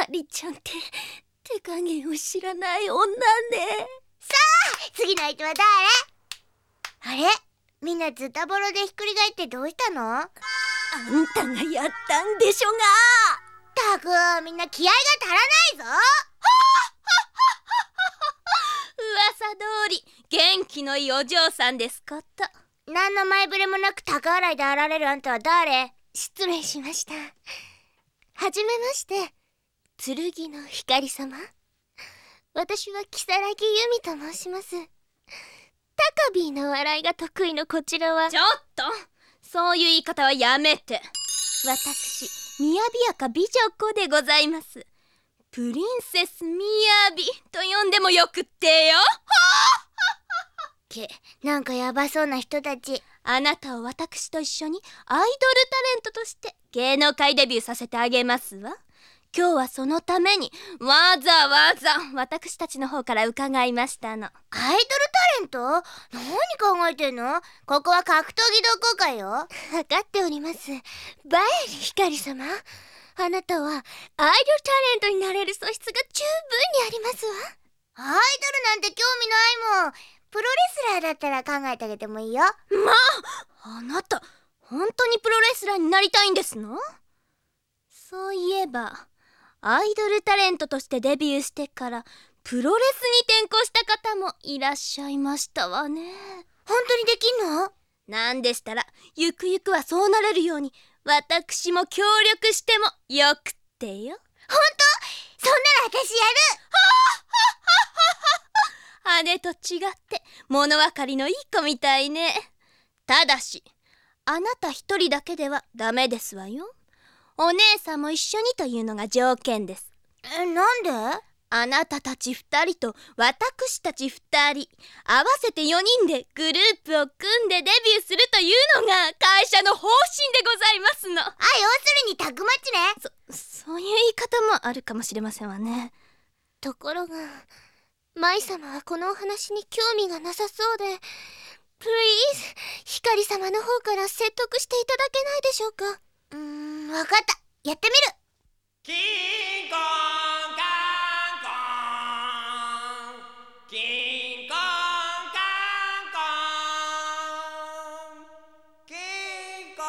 なんて手加減を知らない女ね。次の相手は誰？あれ？みんなズタボロでひっくり返ってどうしたの？あんたがやったんでしょが。たくみんな気合が足らないぞ。噂通り元気のいいお嬢さんですこと。何の前触れもなく高洗いであられるあんたは誰？失礼しました。はじめまして剣の光様。私は如月由美と申します。タカビーの笑いが得意のこちらは。ちょっと。そういう言い方はやめて。私みやびやか美女子でございます。プリンセスみやびと呼んでもよくってよ。けなんかヤバそうな人たちあなたを私と一緒にアイドルタレントとして芸能界デビューさせてあげますわ今日はそのためにわざわざ私たちの方から伺いましたの。アイドルタレント？何考えてんの？ここは格闘技同好会よ。分かっております。バエリ光様。あなたはアイドルタレントになれる素質が十分にありますわ。アイドルなんて興味ないもん。プロレスラーだったら考えてあげてもいいよ。まああなた本当にプロレスラーになりたいんですの？そういえばアイドルタレントとしてデビューしてからプロレスに転向した方もいらっしゃいましたわね。本当にできんの？なんでしたらゆくゆくはそうなれるように私も協力してもよくってよ。本当？そんなら私やる。姉と違って物分かりのいい子みたいね。ただしあなた一人だけではダメですわよお姉さんも一緒にというのが条件です。えなんで？あなたたち二人と私たち二人合わせて4人でグループを組んでデビューするというのが会社の方針でございますの。あ要するにタクマッチね。そそういう言い方もあるかもしれませんわね。ところが舞様はこのお話に興味がなさそうで Please 光様の方から説得していただけないでしょうか？わかった。やってみる。キンコンカンコンキンコンカンコンキンコン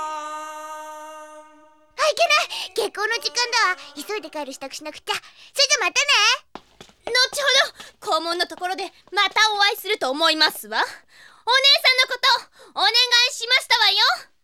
あいけない。結婚。の時間だわ急い。で帰る支度しなくちゃそれじゃまたね後ほど校門のところでまたお会いすると思いますわ。お姉さんの